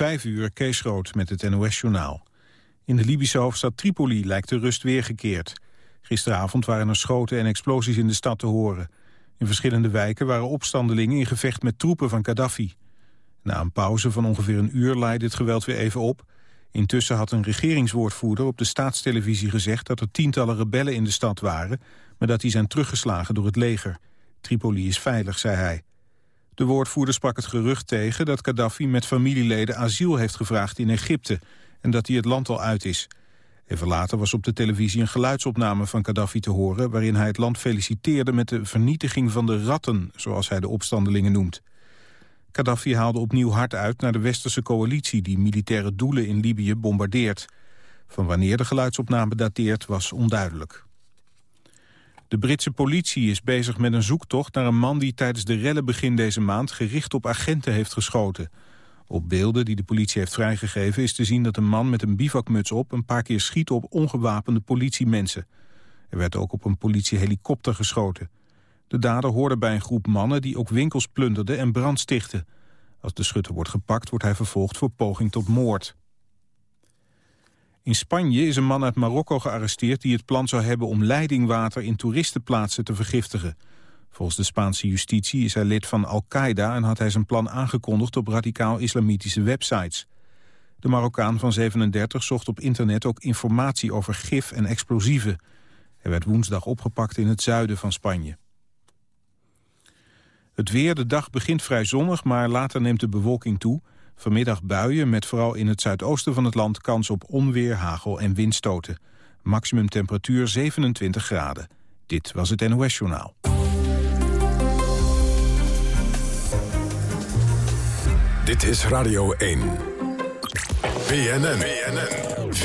Vijf uur, Kees Rood met het NOS-journaal. In de Libische hoofdstad Tripoli lijkt de rust weergekeerd. Gisteravond waren er schoten en explosies in de stad te horen. In verschillende wijken waren opstandelingen in gevecht met troepen van Gaddafi. Na een pauze van ongeveer een uur leidde het geweld weer even op. Intussen had een regeringswoordvoerder op de staatstelevisie gezegd... dat er tientallen rebellen in de stad waren... maar dat die zijn teruggeslagen door het leger. Tripoli is veilig, zei hij. De woordvoerder sprak het gerucht tegen dat Gaddafi met familieleden asiel heeft gevraagd in Egypte en dat hij het land al uit is. Even later was op de televisie een geluidsopname van Gaddafi te horen... waarin hij het land feliciteerde met de vernietiging van de ratten... zoals hij de opstandelingen noemt. Gaddafi haalde opnieuw hard uit naar de westerse coalitie... die militaire doelen in Libië bombardeert. Van wanneer de geluidsopname dateert was onduidelijk. De Britse politie is bezig met een zoektocht naar een man die tijdens de rellen begin deze maand gericht op agenten heeft geschoten. Op beelden die de politie heeft vrijgegeven is te zien dat een man met een bivakmuts op een paar keer schiet op ongewapende politiemensen. Er werd ook op een politiehelikopter geschoten. De dader hoorde bij een groep mannen die ook winkels plunderden en brand stichtten. Als de schutter wordt gepakt wordt hij vervolgd voor poging tot moord. In Spanje is een man uit Marokko gearresteerd die het plan zou hebben om leidingwater in toeristenplaatsen te vergiftigen. Volgens de Spaanse justitie is hij lid van Al-Qaeda en had hij zijn plan aangekondigd op radicaal-islamitische websites. De Marokkaan van 37 zocht op internet ook informatie over gif en explosieven. Hij werd woensdag opgepakt in het zuiden van Spanje. Het weer, de dag begint vrij zonnig, maar later neemt de bewolking toe. Vanmiddag buien met vooral in het zuidoosten van het land kans op onweer, hagel en windstoten. Maximum temperatuur 27 graden. Dit was het NOS Journaal. Dit is Radio 1. BNN. BNN. 4-7.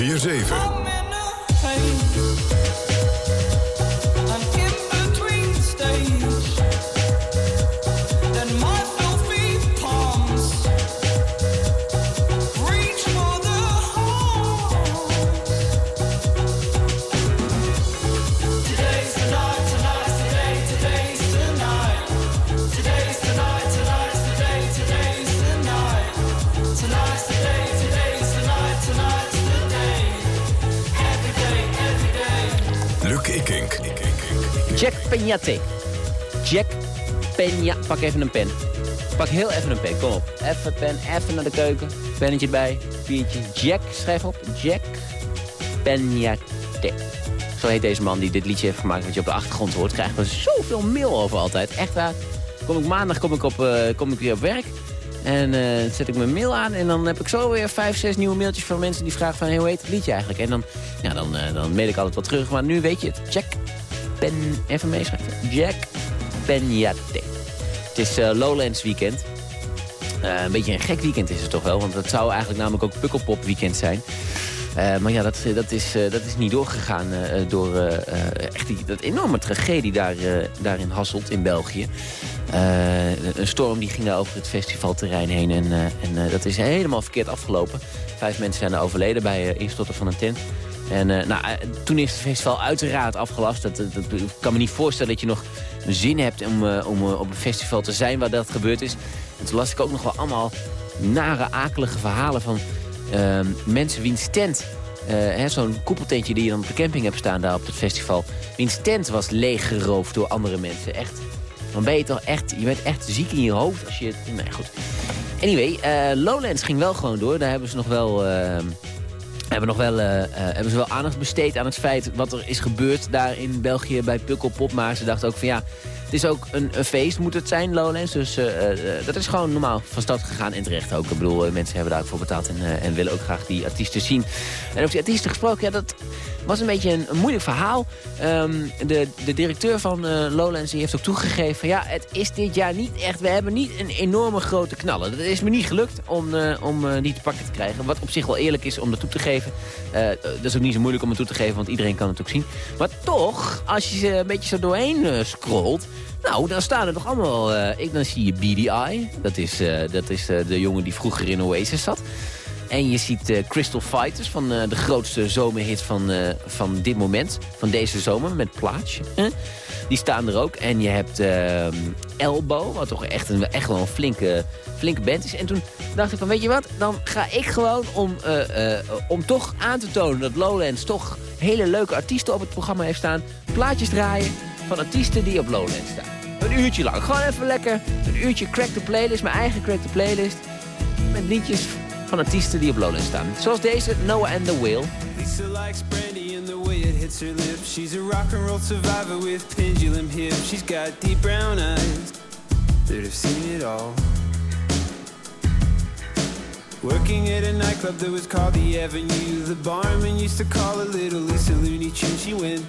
Jack Peñate. Jack Peña. Pak even een pen. Pak heel even een pen. Kom op. Even pen. Even naar de keuken. Pennetje bij. Biertje. Jack. Schrijf op. Jack Peñate. Zo heet deze man die dit liedje heeft gemaakt. Wat je op de achtergrond hoort. Krijgen we zoveel mail over altijd. Echt waar. Kom ik maandag kom ik, op, uh, kom ik weer op werk. En uh, zet ik mijn mail aan en dan heb ik zo weer vijf, zes nieuwe mailtjes van mensen die vragen van... Hoe heet het liedje eigenlijk? En dan, ja, dan, uh, dan mail ik altijd wat terug. Maar nu weet je het. Check. Even meeschrijven. Jack Penjate. Het is uh, Lowlands weekend. een beetje een gek weekend is het toch wel. Want het zou eigenlijk namelijk ook Pukkelpop weekend zijn. Uh, maar ja, dat, dat, is, dat is niet doorgegaan door echt die, dat enorme tragedie daar, daarin Hasselt in België. een storm die ging daar over het festivalterrein heen en, en dat is helemaal verkeerd afgelopen. Vijf mensen zijn er overleden bij instorten van een tent. En nou, toen is het festival uiteraard afgelast. Dat, dat, ik kan me niet voorstellen dat je nog zin hebt om, om op een festival te zijn waar dat gebeurd is. En toen las ik ook nog wel allemaal nare, akelige verhalen van uh, mensen wiens tent... Zo'n koepeltentje die je dan op de camping hebt staan daar op het festival. Wiens tent was leeggeroofd door andere mensen. Echt. Dan ben je toch echt, je bent echt ziek in je hoofd als je... Nee, goed. Anyway, Lowlands ging wel gewoon door. Daar hebben ze nog wel... Hebben, nog wel, uh, hebben ze wel aandacht besteed aan het feit wat er is gebeurd daar in België bij Pukkelpop. Maar ze dachten ook van ja, is ook een, een feest, moet het zijn, Lowlands. Dus uh, dat is gewoon normaal van stad gegaan en terecht ook. Ik bedoel, mensen hebben daarvoor betaald en, en willen ook graag die artiesten zien. En over die artiesten gesproken, ja, dat was een beetje een, moeilijk verhaal. Um, de, de directeur van uh, Lowlands heeft ook toegegeven ja, het is dit jaar niet echt, we hebben niet een enorme grote knallen. Dat is me niet gelukt om, om die te pakken te krijgen. Wat op zich wel eerlijk is om dat toe te geven. dat is ook niet zo moeilijk om het toe te geven, want iedereen kan het ook zien. Maar toch, als je ze een beetje zo doorheen scrolt, nou, dan staan er toch allemaal... Uh, ik, dan zie je BDI. Dat is, uh, dat is uh, de jongen die vroeger in Oasis zat. En je ziet Crystal Fighters van de grootste zomerhit van, van dit moment. Van deze zomer, met Plaatje. Die staan er ook. En je hebt Elbow, wat toch echt, een, echt wel een flinke, flinke band is. En toen dacht ik van, weet je wat, dan ga ik gewoon om, om toch aan te tonen dat Lowlands toch hele leuke artiesten op het programma heeft staan, plaatjes draaien van artiesten die op Lowlands staan. Een uurtje lang. Gewoon even lekker een uurtje crack the playlist, mijn eigen crack the playlist. Met liedjes van artiesten die op Lowlands staan. Zoals deze, Noah and the Whale. Lisa likes brandy in the way it hits her lips. She's a rock and roll survivor with pendulum hips. She's got deep brown eyes that have seen it all. Working at a nightclub that was called the Avenue. The barman used to call her Little Lisa Looney Tune. She went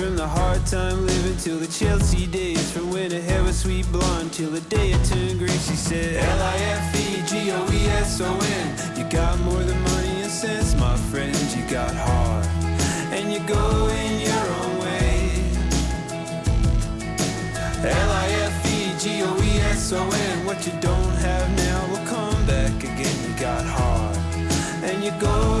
from the hard time living till the Chelsea days, from when I hair a sweet blonde till the day it turned gray, she said L-I-F-E-G-O-E-S-O-N. You got more than money and sense, my friend. You got heart, and you go in your own way. L-I-F G-O-E-S-O-N What you don't have now will come back again You got heart And you go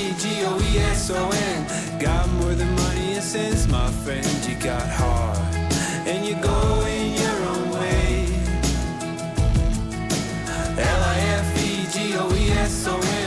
L-I-F-E-G-O-E-S-O-N Got more than money and sense, my friend You got heart, and you go in your L-I-F-E-G-O-E-S-O-N What you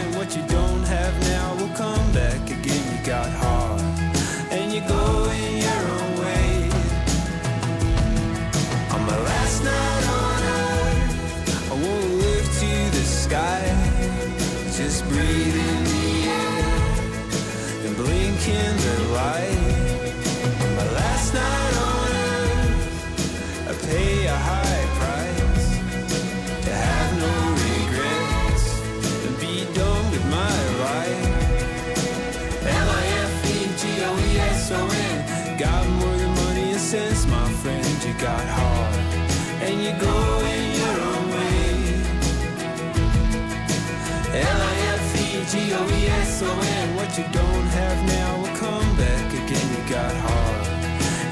What you don't have now will come back again You got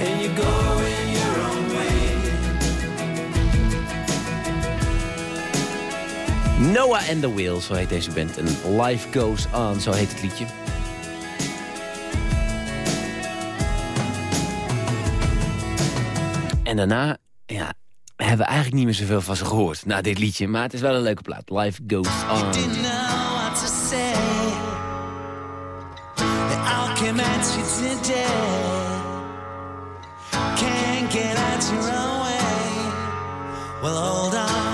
And you go in your own way Noah and the Whale, zo heet deze band. En Life Goes On, zo heet het liedje. En daarna, ja, hebben we eigenlijk niet meer zoveel van ze gehoord. Na dit liedje, maar het is wel een leuke plaat. Life Goes On. that today. Can't get out your own way. Well, hold on.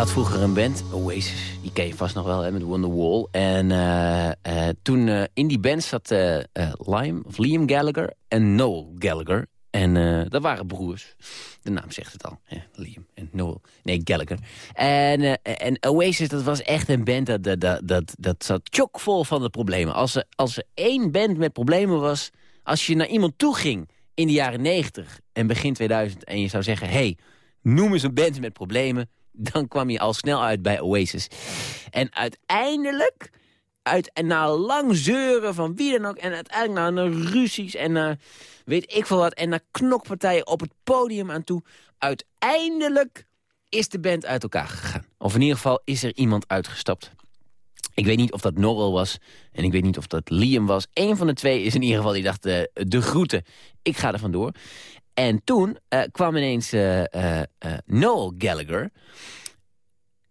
Had vroeger een band, Oasis, die ken je vast nog wel, hè, met Wonderwall. En uh, uh, toen uh, in die band zat Liam, of Liam Gallagher en Noel Gallagher. En dat waren broers. De naam zegt het al, Liam en Noel. Nee, Gallagher. En, en Oasis, dat was echt een band dat, dat, dat, dat, dat zat chockvol van de problemen. Als er, als er één band met problemen was, als je naar iemand toe ging in de jaren 90 en begin 2000... en je zou zeggen, hey, noem eens een band met problemen dan kwam je al snel uit bij Oasis. En uiteindelijk, uit, en na lang zeuren van wie dan ook... en uiteindelijk naar ruzies en naar weet ik veel wat... en naar knokpartijen op het podium aan toe... uiteindelijk is de band uit elkaar gegaan. Of in ieder geval is er iemand uitgestapt. Ik weet niet of dat Norrell was en ik weet niet of dat Liam was. Eén van de twee is in ieder geval die dacht, uh, de groeten, ik ga er vandoor. En toen uh, kwam ineens uh, Noel Gallagher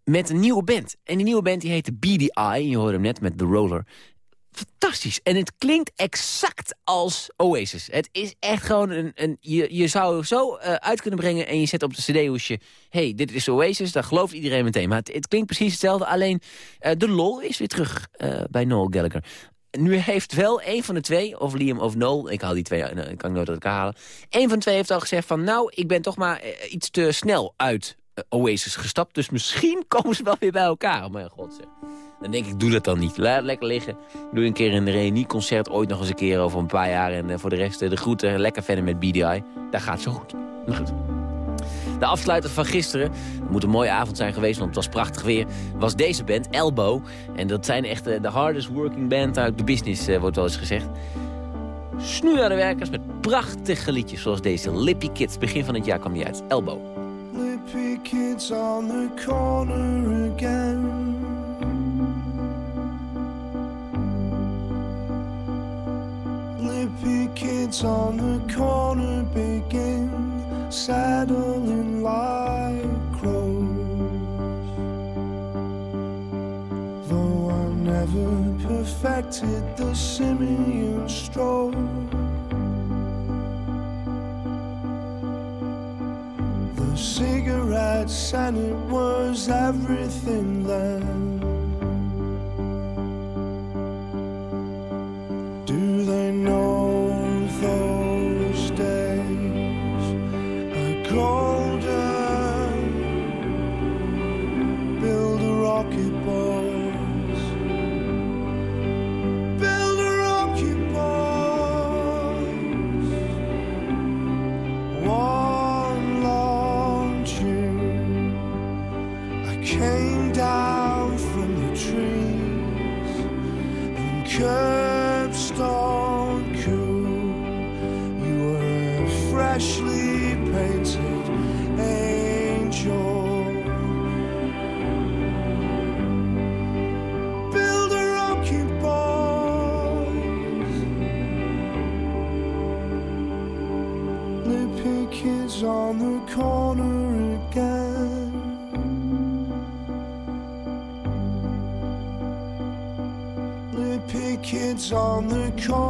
met een nieuwe band. En die nieuwe band die heette BDI. Je hoorde hem net met The Roller. Fantastisch. En het klinkt exact als Oasis. Het is echt gewoon een... een je, je zou zo uit kunnen brengen en je zet op de cd-hoesje... hey, dit is Oasis, dan gelooft iedereen meteen. Maar het, het klinkt precies hetzelfde, alleen de lol is weer terug bij Noel Gallagher. Nu heeft wel een van de twee, of Liam of Noel... ik haal die twee, kan ik nooit uit elkaar halen... een van de twee heeft al gezegd van... nou, ik ben toch maar iets te snel uit Oasis gestapt. Dus misschien komen ze wel weer bij elkaar. Oh mijn god zeg. Dan denk ik, doe dat dan niet. Laat lekker liggen. Doe een keer een reunieconcert ooit nog eens een keer over een paar jaar. En voor de rest de groeten. Lekker verder met BDI. Daar gaat zo goed. Goed. De afsluiter van gisteren, het moet een mooie avond zijn geweest, want het was prachtig weer, was deze band, Elbow. En dat zijn echt uh, de hardest working band uit de business, wordt wel eens gezegd. Snu naar de werkers met prachtige liedjes, zoals deze Lippy Kids. Begin van het jaar kwam die uit, Elbow. Lippy kids on the corner again. Lippy kids on the corner begin saddling like crows. Though I never perfected the simian stroll. The cigarettes and it was everything then. Do they know glory. Corner again. Lippy kids on the corner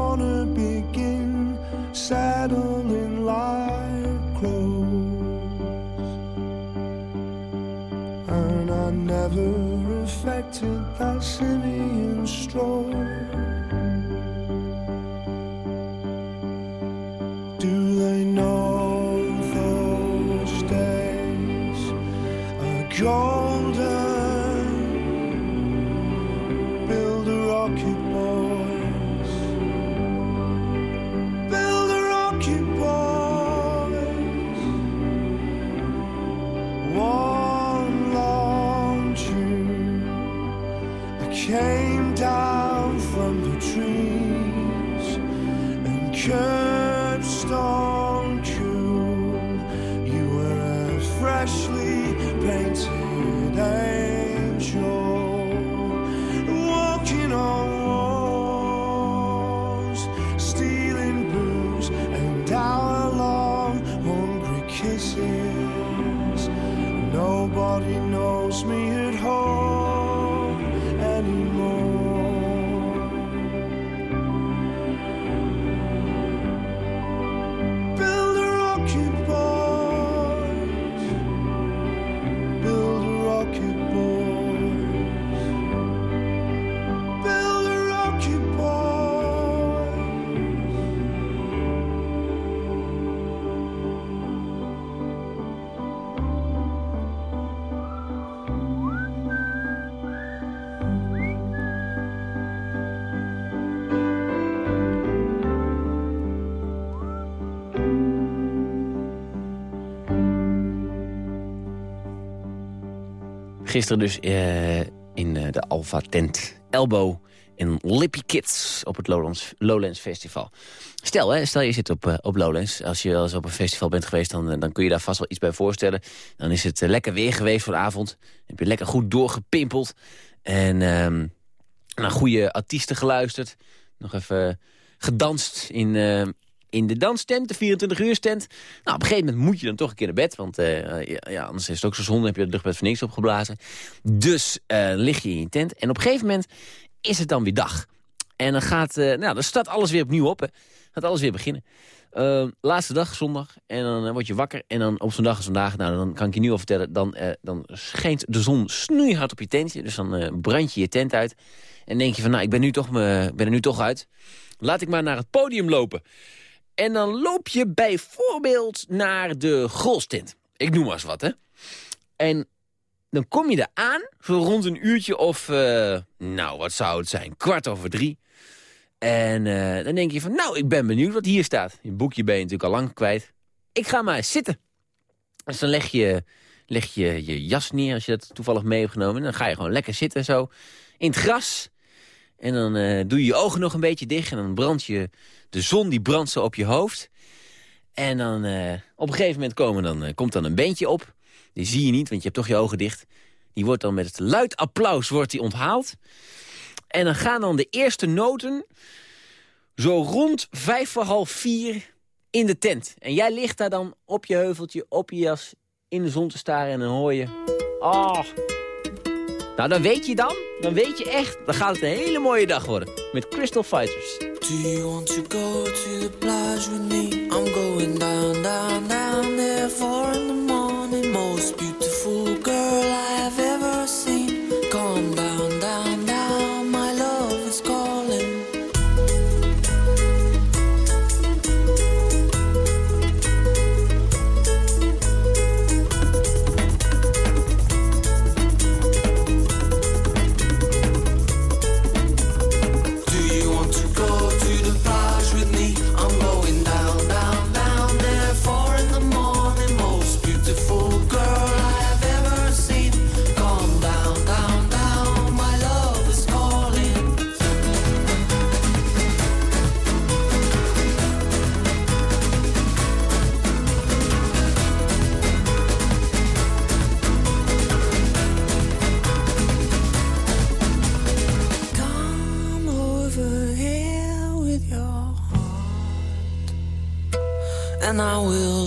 Gisteren dus uh, in uh, de Alpha Tent Elbow in Lippy Kids op het Lowlands, Lowlands Festival. Stel, hè, stel je zit op, uh, op Lowlands. Als je wel eens op een festival bent geweest, dan, dan kun je daar vast wel iets bij voorstellen. Dan is het lekker weer geweest vanavond. Heb je lekker goed doorgepimpeld. En ehm, naar goede artiesten geluisterd. Nog even gedanst in, in de danstent, de 24 uur tent. Nou, op een gegeven moment moet je dan toch een keer naar bed. Want uh, ja, anders is het ook zo zonde, heb je het luchtbed voor niks opgeblazen. Dus uh, lig je in je tent. En op een gegeven moment is het dan weer dag. En dan gaat, nou, dan staat alles weer opnieuw op. Hè. Gaat alles weer beginnen. laatste dag, zondag. En dan word je wakker. En dan op zo'n dag als vandaag, nou, dan kan ik je nu al vertellen... dan, dan schijnt de zon snoeihard op je tentje. Dus dan brand je je tent uit. En denk je van, nou, ik ben, nu toch me, ben er nu toch uit. Laat ik maar naar het podium lopen. En dan loop je bijvoorbeeld naar de golstent. Ik noem maar eens wat, hè. En dan kom je daar aan, zo rond een uurtje of... Uh, nou, wat zou het zijn? Kwart over drie. En uh, dan denk je van, nou, ik ben benieuwd wat hier staat. Je boekje ben je natuurlijk al lang kwijt. Ik ga maar zitten. Dus dan leg je, leg je je jas neer als je dat toevallig mee hebt genomen. En dan ga je gewoon lekker zitten zo in het gras. En dan uh, doe je je ogen nog een beetje dicht. En dan brandt je... De zon die brandt zo op je hoofd. En dan uh, op een gegeven moment komen dan, uh, komt dan een beentje op. Die zie je niet, want je hebt toch je ogen dicht. Die wordt dan met het luid applaus wordt die onthaald. En dan gaan dan de eerste noten... zo rond vijf voor half vier in de tent. En jij ligt daar dan op je heuveltje, op je jas... in de zon te staren en dan hoor je... Oh, nou, dan weet je dan, dan weet je echt, dan gaat het een hele mooie dag worden. Met Crystal Fighters. Do you want to go to the plage with me? I'm going down, down, down there for the I will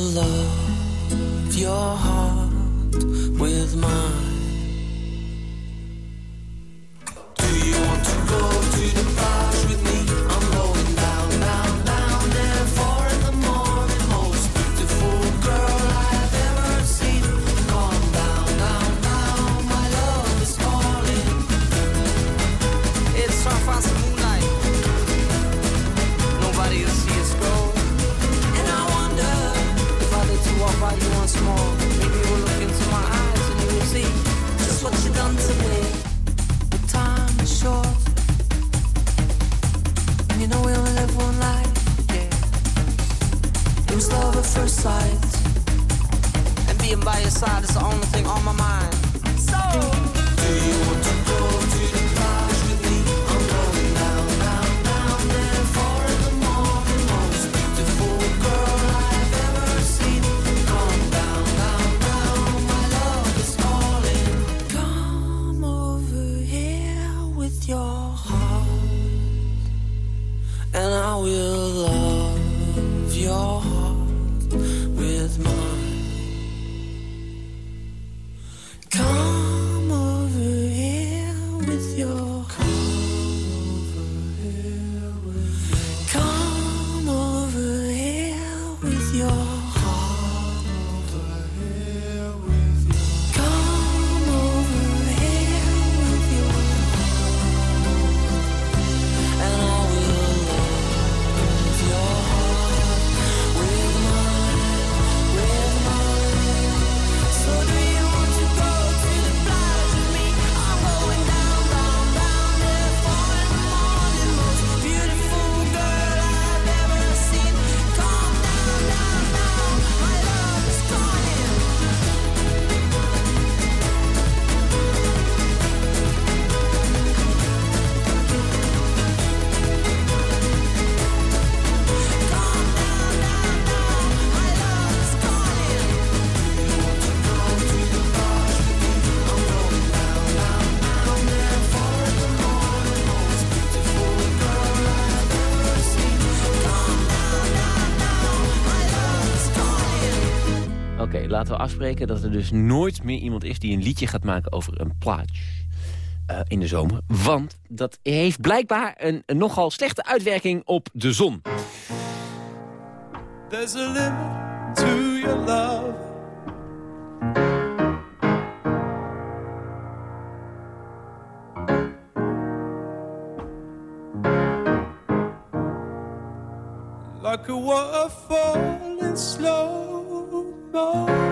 laten we afspreken dat er dus nooit meer iemand is... die een liedje gaat maken over een plaatje uh, in de zomer. Want dat heeft blijkbaar een, een nogal slechte uitwerking op de zon. There's a limit to your love. Like a waterfall in slow motion.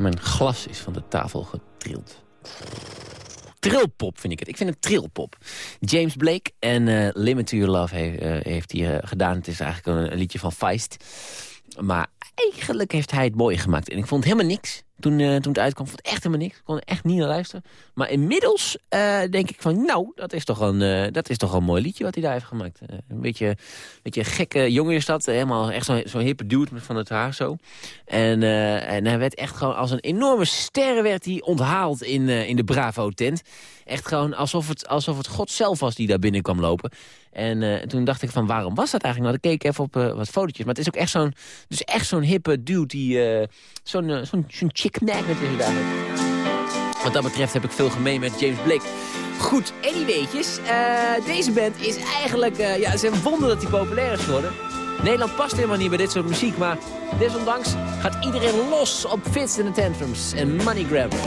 Mijn glas is van de tafel getrild. Trilpop vind ik het. Ik vind het trilpop. James Blake en eh, Limit to Your Love eh, heeft hij eh, gedaan. Het is eigenlijk een, een liedje van Feist. Maar eigenlijk heeft hij het mooi gemaakt. En ik vond helemaal niks. Toen, eh, toen het uitkwam, vond echt helemaal niks. Ik kon er echt niet naar luisteren. Maar inmiddels eh, denk ik van, nou, dat is, toch een, eh, dat is toch een mooi liedje wat hij daar heeft gemaakt. Een beetje, beetje gekke jongen is dat. Helemaal echt zo'n zo hippe dude van het haar zo. En, en hij werd echt gewoon als een enorme ster werd hij onthaald in, in de Bravo-tent. Echt gewoon alsof het, alsof het God zelf was die daar binnen kwam lopen. En eh, toen dacht ik van, waarom was dat eigenlijk? Nou, ik keek even op eh, wat fotootjes. Maar het is ook echt zo'n dus echt zo'n hippe dude die... eh, zo'n zo'n chick magnet is het eigenlijk. Wat dat betreft heb ik veel gemeen met James Blake. Goed, anyweetjes. eh deze band is eigenlijk... ja, het is een wonder dat die populair is geworden. Nederland past helemaal niet bij dit soort muziek, maar desondanks gaat iedereen los op Fits the Tantrums en Money Grabber.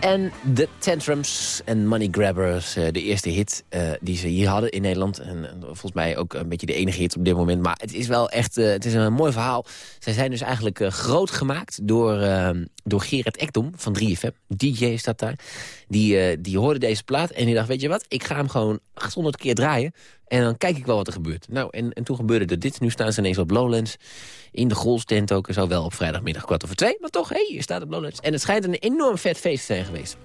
En The Tantrums en Money Grabbers. eh, de eerste hit eh, die ze hier hadden in Nederland. En, en volgens mij ook een beetje de enige hit op dit moment. Maar het is wel echt eh, het is een mooi verhaal. Zij zijn dus eigenlijk groot gemaakt door, door Gerard Ekdom van 3FM. DJ is dat daar. Die, die hoorde deze plaat en die dacht, weet je wat? Ik ga hem gewoon 800 keer draaien. En dan kijk ik wel wat er gebeurt. Nou, en, en toen gebeurde er dit. Nu staan ze ineens op Lowlands. In de golfstent ook. En zo wel op vrijdagmiddag kwart over twee. Maar toch, hé, hey, je staat op Lowlands. En het schijnt een enorm vet feest te zijn geweest.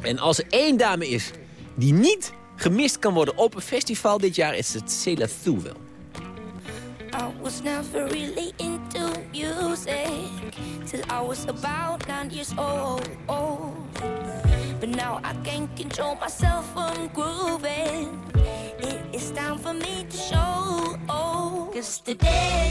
En als er één dame is die niet gemist kan worden op een festival dit jaar... is het Cela Thu wel. I was never really into music till I was about nine years old. But now I can't control myself from grooving. It is time for me to show. Cause today,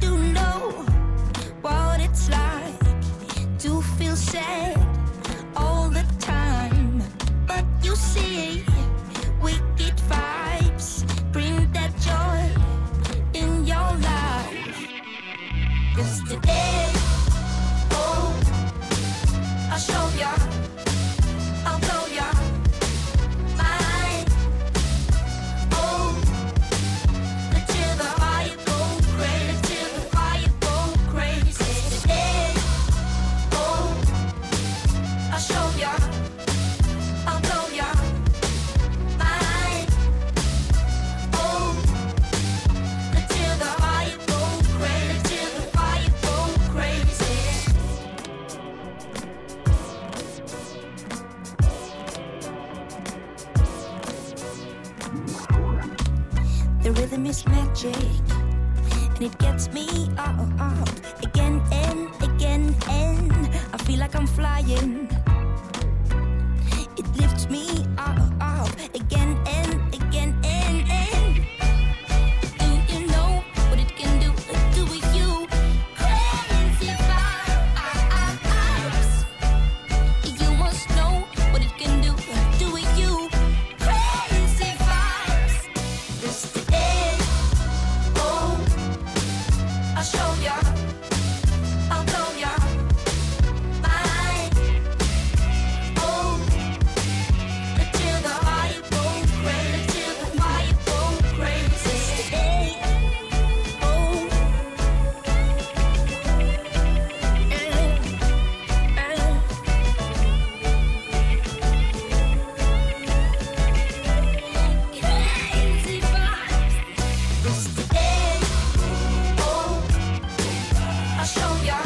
do know what it's like to feel sad show ya,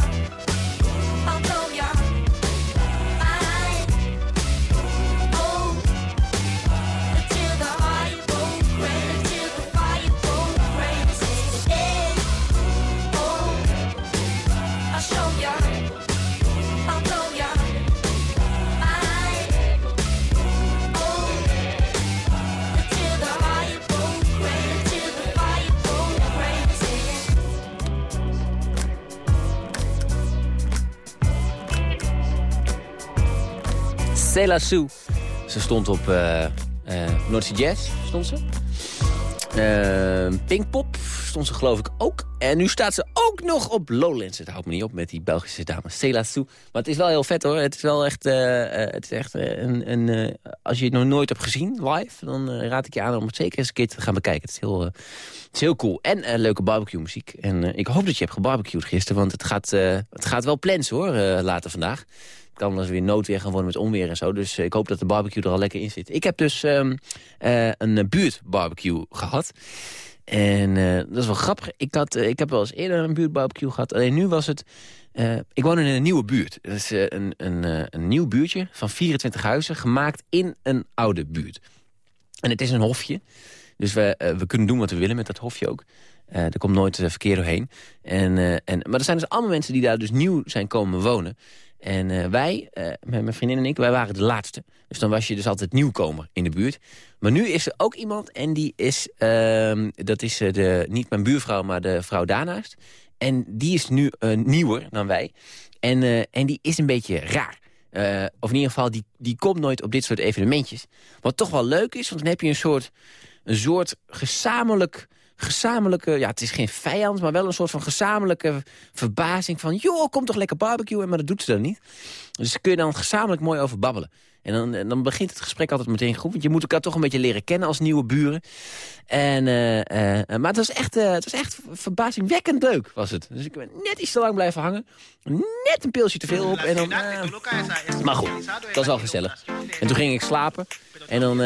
Sue. Ze stond op eh eh North Sea Jazz, stond ze. Eh, Pinkpop stond ze geloof ik ook. En nu staat ze ook nog op Lowlands. Het houdt me niet op met die Belgische dame. Cela Sue. Maar het is wel heel vet hoor. Het is wel echt, eh, eh, het is echt eh, een... een eh, als je het nog nooit hebt gezien live... dan eh, raad ik je aan om het zeker eens een keer te gaan bekijken. Het is heel, eh, het is heel cool. En eh, leuke barbecue muziek. En eh, ik hoop dat je hebt gebarbecued gisteren. Want het gaat, eh, het gaat wel plans hoor, eh, later vandaag. Eens weer noodweer gaan worden met onweer en zo. Dus eh, ik hoop dat de barbecue er al lekker in zit. Ik heb dus ehm, eh, een eh, buurtbarbecue gehad. En dat is wel grappig. Ik, had, ik heb wel eens eerder een buurtbarbecue gehad. Alleen nu was het... ik woon in een nieuwe buurt. Dat is een, een, een nieuw buurtje van 24 huizen... gemaakt in een oude buurt. En het is een hofje. Dus we, we kunnen doen wat we willen met dat hofje ook. Er komt nooit verkeer doorheen. En, en, maar er zijn dus allemaal mensen die daar dus nieuw zijn komen wonen. En eh, wij, eh, met mijn vriendin en ik, wij waren de laatste. Dus dan was je dus altijd nieuwkomer in de buurt. Maar nu is er ook iemand en die is, ehm, dat is eh, de, niet mijn buurvrouw, maar de vrouw daarnaast. En die is nu nieuwer dan wij. En, en die is een beetje raar. Of in ieder geval, die, die komt nooit op dit soort evenementjes. Wat toch wel leuk is, want dan heb je een soort, een soort gezamenlijk gezamenlijke, ja, het is geen vijand, maar wel een soort van gezamenlijke verbazing van, joh, kom toch lekker barbecuen, maar dat doet ze dan niet. Dus kun je dan gezamenlijk mooi over babbelen. En dan, dan begint het gesprek altijd meteen goed, want je moet elkaar toch een beetje leren kennen als nieuwe buren. En, eh, eh, maar het was, echt, eh, het was echt verbazingwekkend leuk, was het. Dus ik ben net iets te lang blijven hangen, net een pilsje te veel op en dan... maar goed, het was al gezellig. En toen ging ik slapen en dan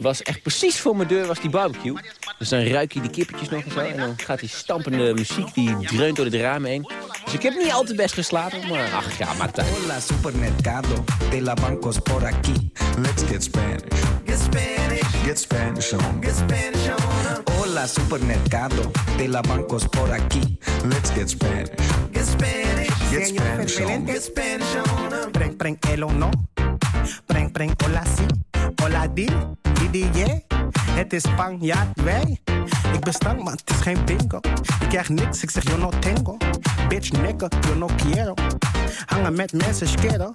was echt precies voor mijn deur was die barbecue. Dus dan ruik je die kippetjes nog en zo. En dan gaat die stampende muziek, die dreunt door de ramen heen. Dus ik heb niet al te best geslapen, maar ach ja, maakt het uit. Hola, supermercado de la bancos por aquí. Let's get Spanish. Get Spanish, Get Spanish on. get Spanish on. Hola, supermercado de la bancos por aquí. Let's get Spanish. Get Spanish, Get Spanish on. get Spanish on. Preng, preng, el o no. Preng, preng, hola si. Hola di, di, yeah. Het is Spanjaard, wij. Ik ben stank, maar het is geen bingo. Ik krijg niks, ik zeg yo no tengo. Bitch, nigga, yo no quiero. Hangen met mensen, schero.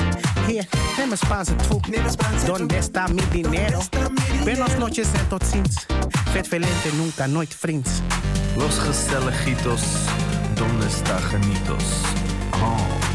Hier, neem een Spaanse troep. Donde está mi dinero? Buenos noches en tot ziens. Vet velente, nunca, nooit vriends. Los gezelligitos, donde está genitos? Oh.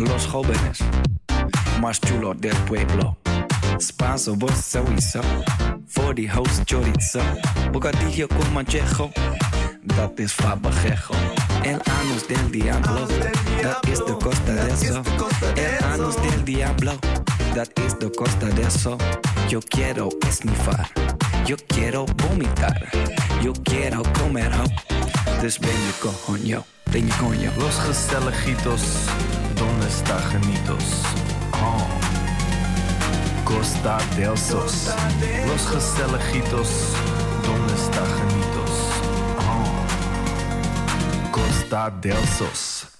Los jóvenes más chulos del pueblo. Vos sowieso. Voor die host chorizo. Bocadillo con manchejo. Dat is fabajejo. El anus del diablo. Dat is de costa de eso. El anus del diablo. Dat is de costa de eso. Yo quiero esnifar. Yo quiero vomitar. Yo quiero comer ho. Dus ben je coño. Ben je coño. Los gezelligitos, está genitos? Oh. Costa del Sos. Los gezelligitos, donde está genitos? Oh. Costa del Sos.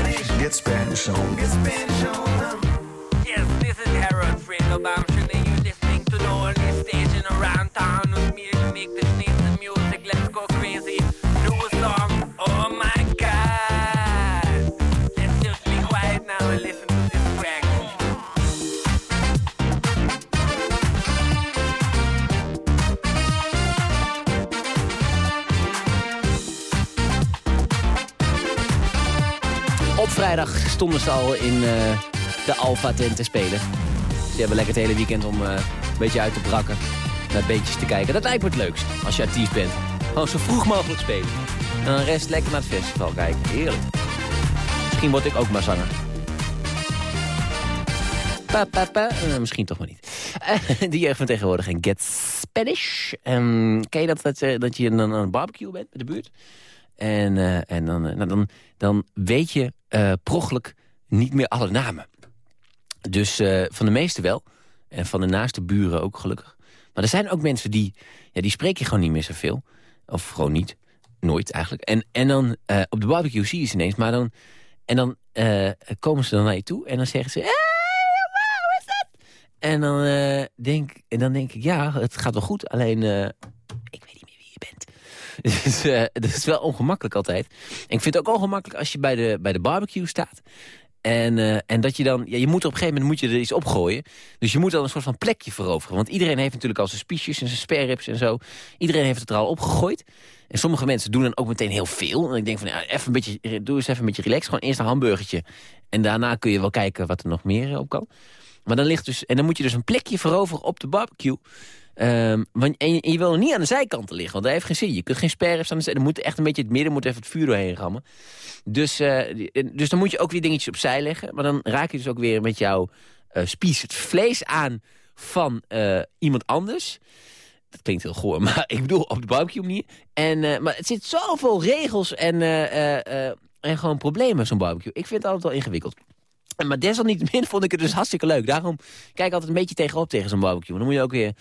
Get Spanish on. Yes, this is Harold Fredo. Op vrijdag stonden ze al in eh, de Alfa tent te spelen. Ze hebben lekker het hele weekend om eh, een beetje uit te brakken. Naar beetjes te kijken. Dat lijkt me het leukst als je artiest bent. Gewoon zo vroeg mogelijk spelen. En dan rest lekker naar het festival kijken. Heerlijk. Misschien word ik ook maar zanger. Pa, pa, pa. Eh, misschien toch maar niet. Die jeugd van tegenwoordig en Get Spanish. Ehm, ken je dat, dat, dat je dan aan een barbecue bent met de buurt? En, eh, en dan, eh, nou, dan, dan weet je eh prochelijk niet meer alle namen. Dus van de meeste wel. En van de naaste buren ook gelukkig. Maar er zijn ook mensen die, ja, die spreken gewoon niet meer zoveel. Of gewoon niet. Nooit eigenlijk. En, en dan op de barbecue zie je ze ineens. Maar dan, en dan komen ze dan naar je toe. En dan zeggen ze... Hey, hoe is het? En dan, denk, en dan denk ik, ja, het gaat wel goed. Alleen, ik weet niet meer wie je bent. Dus eh, dat is wel ongemakkelijk altijd. En ik vind het ook ongemakkelijk als je bij de, bij de barbecue staat. En, eh, en dat je dan, ja, je moet op een gegeven moment moet je er iets opgooien. Dus je moet dan een soort van plekje veroveren. Want iedereen heeft natuurlijk al zijn spiesjes en zijn spareribs en zo. Iedereen heeft het er al opgegooid. En sommige mensen doen dan ook meteen heel veel. En ik denk van, ja, even een beetje, doe eens even een beetje relaxed. Gewoon eerst een hamburgertje. En daarna kun je wel kijken wat er nog meer op kan. Maar dan ligt dus, en dan moet je dus een plekje veroveren op de barbecue. Ehm, want, en, je, en je wil niet aan de zijkanten liggen, want dat heeft geen zin. Je kunt geen sperrips aan de zijkant. Er moet echt een beetje het midden, moet even het vuur doorheen rammen. Dus, eh, dus dan moet je ook die dingetjes opzij leggen. Maar dan raak je dus ook weer met jouw eh spies het vlees aan van eh, iemand anders. Dat klinkt heel goor, maar ik bedoel op de barbecue manier. En, maar het zit zoveel regels en, en gewoon problemen, zo'n barbecue. Ik vind het altijd wel ingewikkeld. Maar desalniettemin vond ik het dus hartstikke leuk. Daarom kijk ik altijd een beetje tegenop tegen zo'n barbecue. Dan moet je ook weer...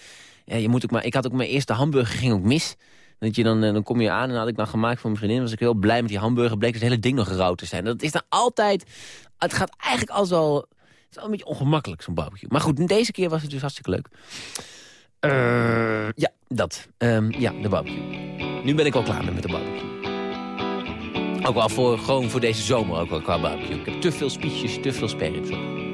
Ja, je moet ook maar, ik had ook mijn eerste hamburger ging ook mis. Dat je dan, eh, dan kom je aan en had ik dan gemaakt voor mijn vriendin. Was ik heel blij met die hamburger. Bleek het hele ding nog rauw te zijn. Dat is dan altijd... Het gaat eigenlijk als wel... Het is wel een beetje ongemakkelijk, zo'n barbecue. Maar goed, deze keer was het dus hartstikke leuk. Eh, ja, dat. Ehm, ja, de barbecue. Nu ben ik al klaar met de barbecue. Ook wel voor, gewoon voor deze zomer ook wel qua barbecue. Ik heb te veel spietjes, te veel sperrips. op.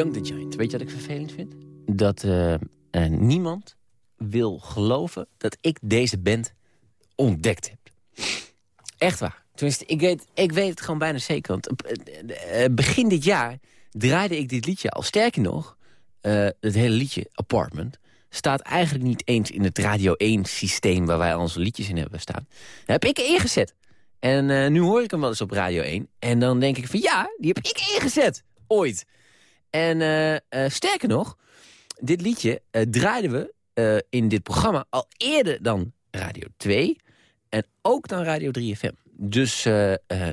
Young Giant. Weet je wat ik vervelend vind? Dat eh, eh, niemand wil geloven dat ik deze band ontdekt heb. Echt waar. Tenminste, ik weet, ik weet het gewoon bijna zeker. Want eh, begin dit jaar draaide ik dit liedje al. Sterker nog, het hele liedje Apartment staat eigenlijk niet eens in het Radio 1-systeem... waar wij onze liedjes in hebben staan. Heb ik ingezet. En nu hoor ik hem wel eens op Radio 1. En dan denk ik van ja, die heb ik ingezet. Ooit. En eh, eh, sterker nog, dit liedje eh, draaiden we in dit programma al eerder dan Radio 2 en ook dan Radio 3FM. Dus,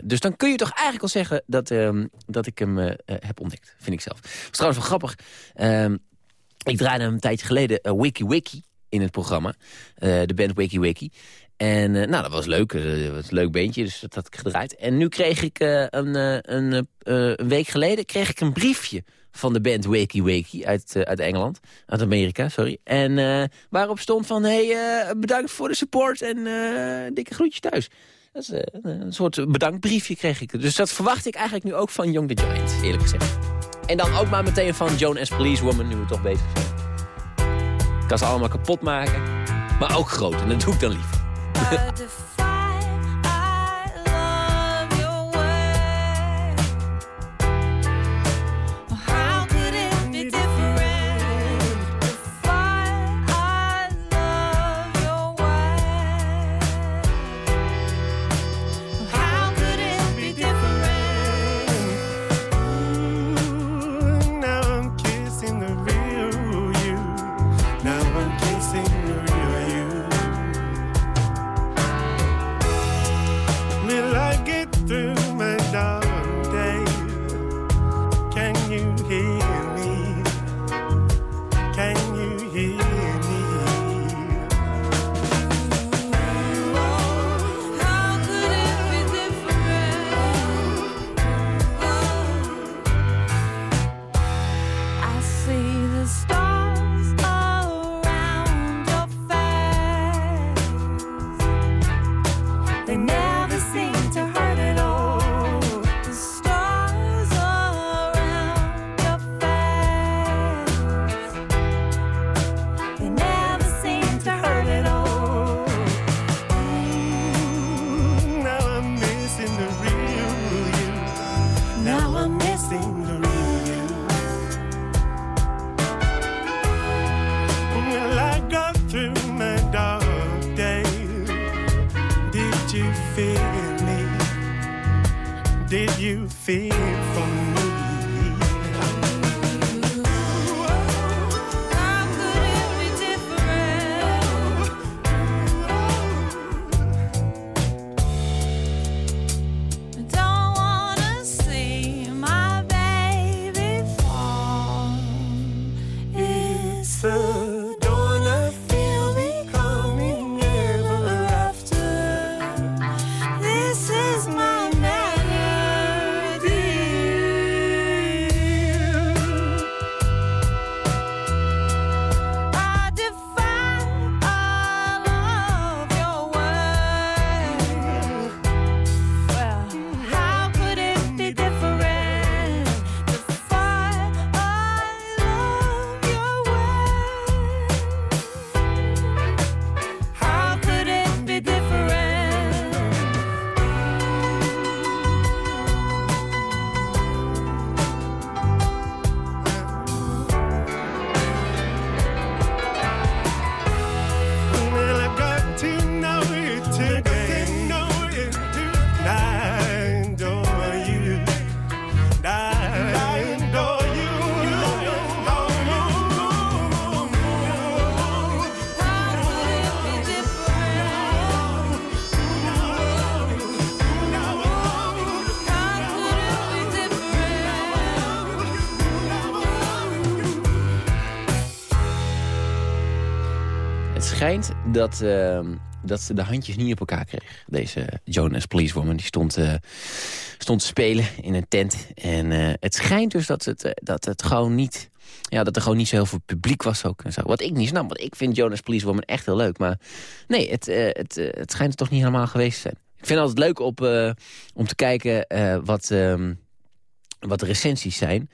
dus dan kun je toch eigenlijk al zeggen dat, ehm, dat ik hem heb ontdekt, vind ik zelf. Het is trouwens wel grappig. Ehm, ik draaide hem een tijdje geleden uh, Wiki Wiki in het programma. de band Wiki Wiki. En nou, dat was leuk. dat was een leuk beentje, dus dat had ik gedraaid. En nu kreeg ik eh, een, een week geleden kreeg ik een briefje van de band Wakey Wakey uit, eh, uit Engeland. Uit Amerika, sorry. En eh, waarop stond van, hey, eh, bedankt voor de support en dikke groetjes thuis. Dat is een soort bedankbriefje kreeg ik. Dus dat verwacht ik eigenlijk nu ook van Young the Giant, eerlijk gezegd. En dan ook maar meteen van Joan S. Policewoman, nu we toch bezig zijn. Ik kan ze allemaal kapot maken, maar ook groot. En dat doe ik dan liever. Dat, ehm, dat ze de handjes niet op elkaar kreeg. Deze Jonas Policewoman die stond, eh, stond te spelen in een tent. En eh, het schijnt dus dat het, eh, dat het gewoon niet... Ja, dat er gewoon niet zo heel veel publiek was ook. En zo. Wat ik niet snap, want ik vind Jonas Policewoman echt heel leuk. Maar nee, het, het, het schijnt toch niet helemaal geweest te zijn. Ik vind het altijd leuk op, om te kijken wat, ehm, wat de recensies zijn.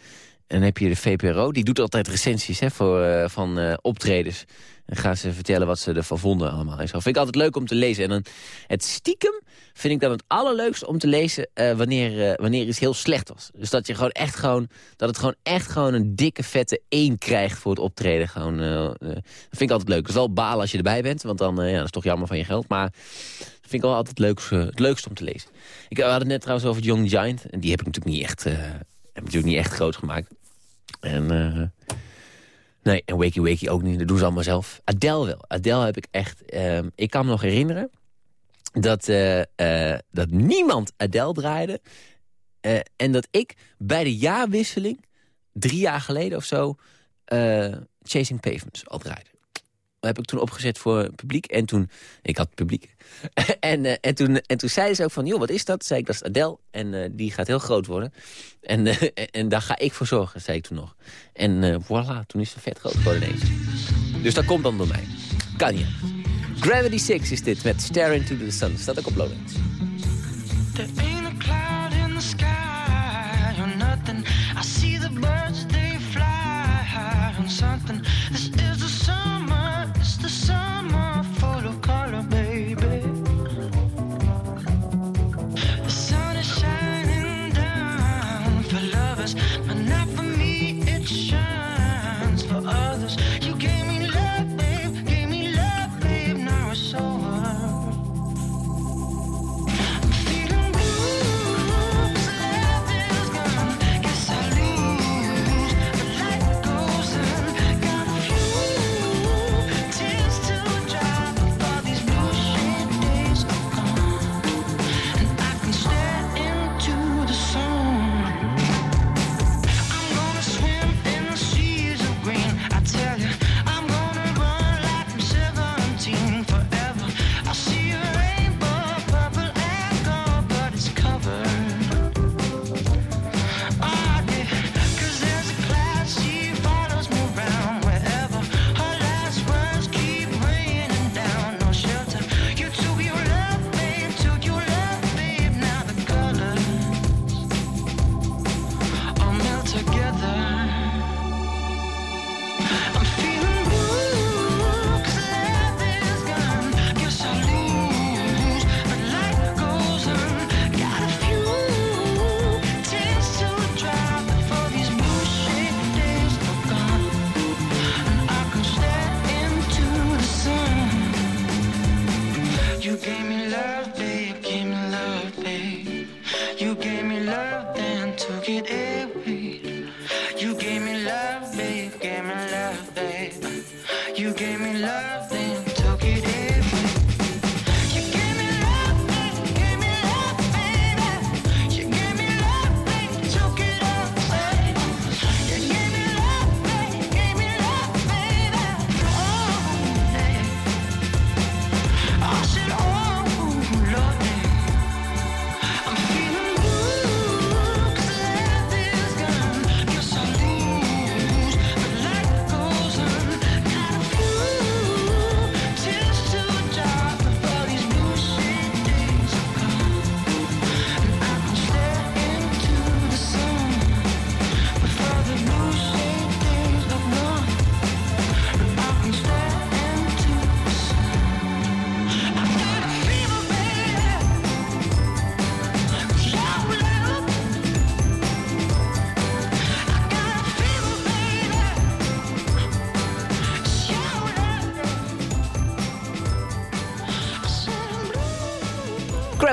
dan heb je de VPRO, die doet altijd recensies hè, voor, van optredens. En gaan ze vertellen wat ze ervan vonden allemaal. En zo. Vind ik altijd leuk om te lezen. En dan, het stiekem vind ik dan het allerleukste om te lezen eh, wanneer, eh, wanneer iets heel slecht was. Dus dat, je gewoon echt gewoon, dat het gewoon echt gewoon een dikke vette 1 krijgt voor het optreden. Gewoon, eh, dat vind ik altijd leuk. Het is wel balen als je erbij bent, want dan ja, dat is toch jammer van je geld. Maar vind ik wel altijd het leukste, om te lezen. Ik hadden het net trouwens over Young Giant. En die heb ik natuurlijk niet echt, heb ik natuurlijk niet echt groot gemaakt. En... Nee, en Wakey Wakey ook niet. Dat doen ze allemaal zelf. Adele wel. Adele heb ik echt... ehm, ik kan me nog herinneren dat, eh, eh, dat niemand Adele draaide. eh, en dat ik bij de jaarwisseling, drie jaar geleden of zo... Chasing Pavements al draaide. Heb ik toen opgezet voor publiek. En toen... Ik had publiek. en, eh, en, toen, en toen zeiden ze ook van... joh, wat is dat? Zei ik, dat is Adele. En eh, die gaat heel groot worden. En, eh, en, daar ga ik voor zorgen, zei ik toen nog. En voilà, toen is ze vet groot geworden ineens. Dus dat komt dan door mij. Kan je. Gravity 6 is dit, met Stare Into the Sun. Staat ook op Lowlands.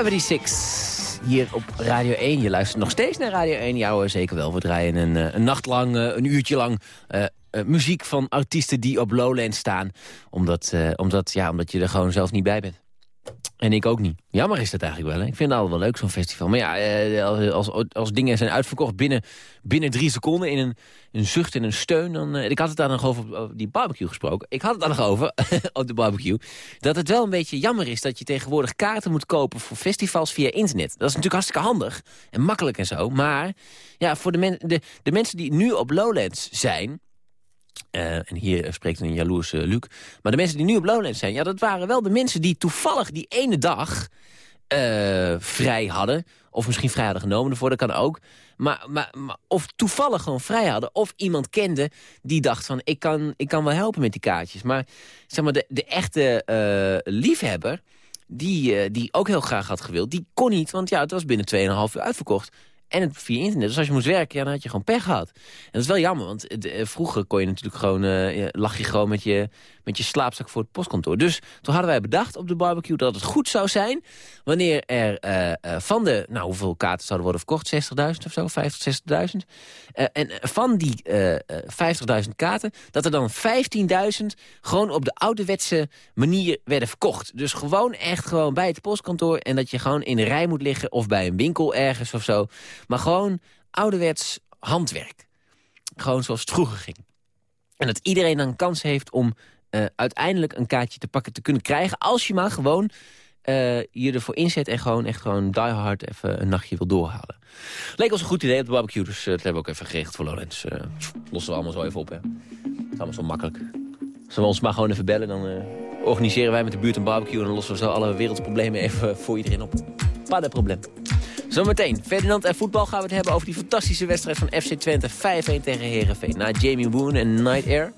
76 hier op Radio 1. Je luistert nog steeds naar Radio 1. Ja hoor, zeker wel. We draaien een, eh, een eh, een uurtje lang... Eh, muziek van artiesten die op Lowland staan. Omdat, uh, omdat, ja, omdat je er gewoon zelf niet bij bent. En ik ook niet. Jammer is dat eigenlijk wel. Hè? Ik vind het altijd wel leuk, zo'n festival. Maar ja, eh, als, als, dingen zijn uitverkocht binnen, binnen drie seconden... in een, een zucht en een steun... Dan, eh, ik had het daar nog over, over die barbecue gesproken. Ik had het daar nog over, op de barbecue... dat het wel een beetje jammer is dat je tegenwoordig kaarten moet kopen... voor festivals via internet. Dat is natuurlijk hartstikke handig en makkelijk en zo. Maar ja, voor de, de, de mensen die nu op Lowlands zijn... Eh, en hier spreekt een jaloerse Luc. Maar de mensen die nu op Lowlands zijn... ja, dat waren wel de mensen die toevallig die ene dag... eh, vrij hadden. Of misschien vrij hadden genomen ervoor, dat kan ook. Maar, maar, of toevallig gewoon vrij hadden. Of iemand kende die dacht van, ik kan, ik kan wel helpen met die kaartjes. Maar zeg maar, de, de echte eh, liefhebber, die, eh, die ook heel graag had gewild... die kon niet, want ja, het was binnen 2,5 uur uitverkocht. En het via internet. Dus als je moest werken, dan had je gewoon pech gehad. En dat is wel jammer, want eh, vroeger kon je natuurlijk gewoon, eh, lag je gewoon met je, met je slaapzak voor het postkantoor. Dus toen hadden wij bedacht op de barbecue dat het goed zou zijn... wanneer er eh, eh, van de, nou hoeveel kaarten zouden worden verkocht? 60.000 of zo, 50, 60.000. Eh, en van die eh, 50.000 kaarten, dat er dan 15.000 gewoon op de ouderwetse manier werden verkocht. Dus gewoon echt gewoon bij het postkantoor en dat je gewoon in de rij moet liggen of bij een winkel ergens of zo. Maar gewoon ouderwets handwerk. Gewoon zoals het vroeger ging. En dat iedereen dan kans heeft om eh, uiteindelijk een kaartje te pakken te kunnen krijgen... als je maar gewoon eh, je ervoor inzet en gewoon echt gewoon die hard even een nachtje wil doorhalen. Leek ons een goed idee op de barbecue, dus eh, dat hebben we ook even geregeld voor Lorenz. Eh, lossen we allemaal zo even op, hè. Het is allemaal zo makkelijk. Zullen we ons maar gewoon even bellen, dan organiseren wij met de buurt een barbecue... en dan lossen we zo alle wereldproblemen even voor iedereen op. Pas de probleem. Zometeen, Ferdinand en voetbal gaan we het hebben over die fantastische wedstrijd van FC Twente. 5-1 tegen Herenveen. Na Jamie Woon en. Night air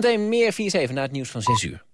Zometeen meer 4-7 na het nieuws van 6 uur.